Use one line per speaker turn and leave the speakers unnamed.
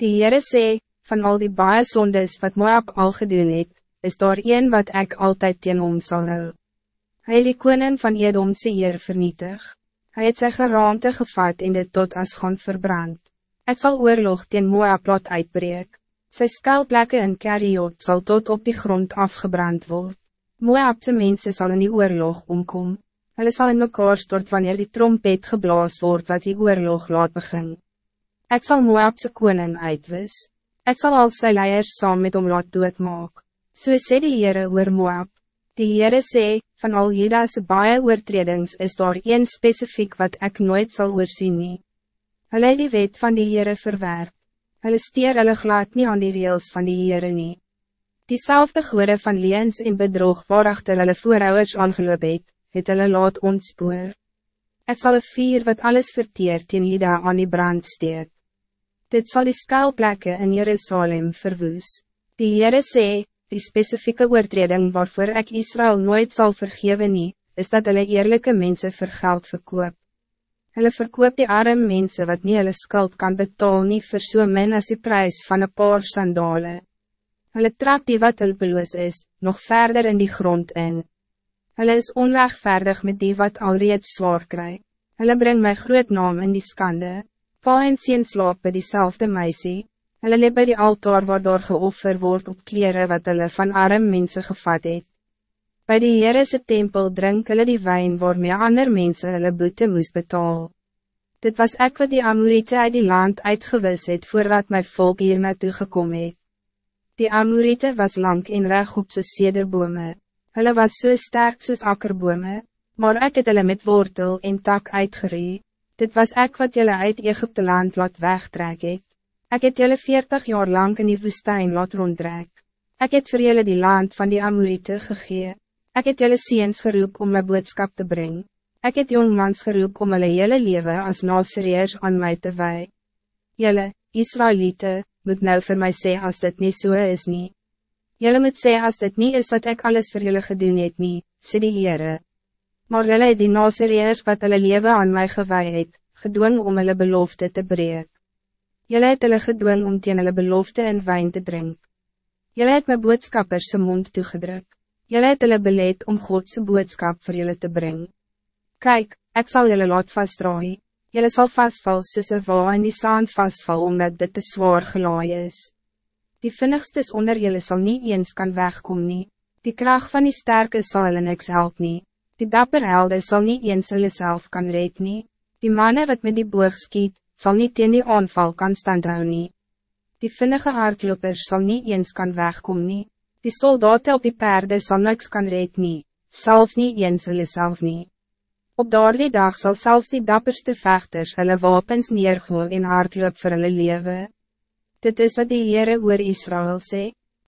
Die Heere sê, van al die baie sondes wat Moab al gedoen het, is daar een wat ik altijd teen hom sal hou. Hy het die koning van Edom sy eer vernietig. Hij het sy geraamte gevat en dit tot as gaan verbrand. Het zal oorlog teen Moab laat uitbreek. Sy skuilplekke in Kariot zal tot op die grond afgebrand worden. Moabse mensen zal in die oorlog omkom. Hulle sal in mekaar stort wanneer die trompet geblaas wordt wat die oorlog laat begin. Ek sal Moabse koning uitwis. Ek sal al sy leiers saam met hom laat doodmaak. So sê die Heere oor Moab. Die Heere sê, van al Judase baie oortredings is daar een specifiek wat ik nooit zal oorzien nie. Hulle die wet van die Heere verwerp. Hulle steer hulle glad nie aan die reels van die Heere nie. Diezelfde goede van leens en bedrog waarachter hulle voorouders aangeloop het, het hulle laat ontspoor. Het zal een vier wat alles verteert in Juda aan die brand steek. Dit zal die skuilplekke in Jerusalem verwoes. Die Heere sê, die specifieke oortreding waarvoor ik Israël nooit zal vergeven nie, is dat hulle eerlijke mensen vir geld verkoop. Hulle verkoop die arme mensen wat nie hulle skuld kan betalen nie vir so min as die prijs van een paar sandalen. Hulle trap die wat hulpeloos is, nog verder in die grond in. Hulle is onrechtvaardig met die wat alreeds zwaar kry. Hulle bring my groot naam in die skande. Pa en sien slaap by diezelfde meisie. Hulle leef by die altaar waar daar geoffer word op kleren wat hulle van arm mensen gevat het. By die Heerese tempel drink hulle die wijn waarmee ander mensen hulle boete moes betaal. Dit was ek wat die Amorite uit die land uitgewis het voordat my volk hier naartoe gekom het. Die Amorite was lang en reg op soos sederbome. Hulle was so sterk soos akkerbome, maar ek het hulle met wortel en tak uitgeree. Dit was ek wat julle uit Egypte land laat wegtrek het. Ek het julle veertig jaar lang in die woestijn laat rondtrek. Ek het vir julle die land van die Amorite gegee. Ek het julle seens geroep om my boodskap te brengen. Ek het jongmans geroep om hulle hele leven als nasereers aan mij te wij. Julle, Israëlieten, moet nou voor mij zeggen als dit niet zo so is niet. Jullie moet zeggen als dit niet is wat ik alles voor jullie gedoen het niet, sê die Heere. Maar jullie het die nasereers wat hulle leven aan mij gewaai het, gedwong om hulle belofte te breek. Jullie het hulle gedwong om teen hulle belofte in wijn te drinken. Jullie het my boodskappers sy mond toegedruk. Jullie het hulle beleid om Godse boodskap voor jullie te brengen. Kijk, ik zal jullie laat vastdraai. Jullie zal vastval soos een wal in die sand vastval omdat dit te zwaar gelaai is. Die vinnigstes onder jullie zal niet eens kan wegkomen. Nie. Die kracht van die sterke zal hulle niks help nie. Die dapper helde sal niet eens hulle self kan red nie. Die mannen wat met die boog skiet, zal niet in die aanval kan standhou nie. Die vinnige hardlopers zal niet eens kan wegkomen. Nie. Die soldaten op die paarden zal niks kan red nie, zelfs niet eens hulle self nie. Op daardie dag zal zelfs die dapperste vechters hulle wapens neergooi en hardloop vir hulle leven. Dit is wat die Heere oor Israël sê.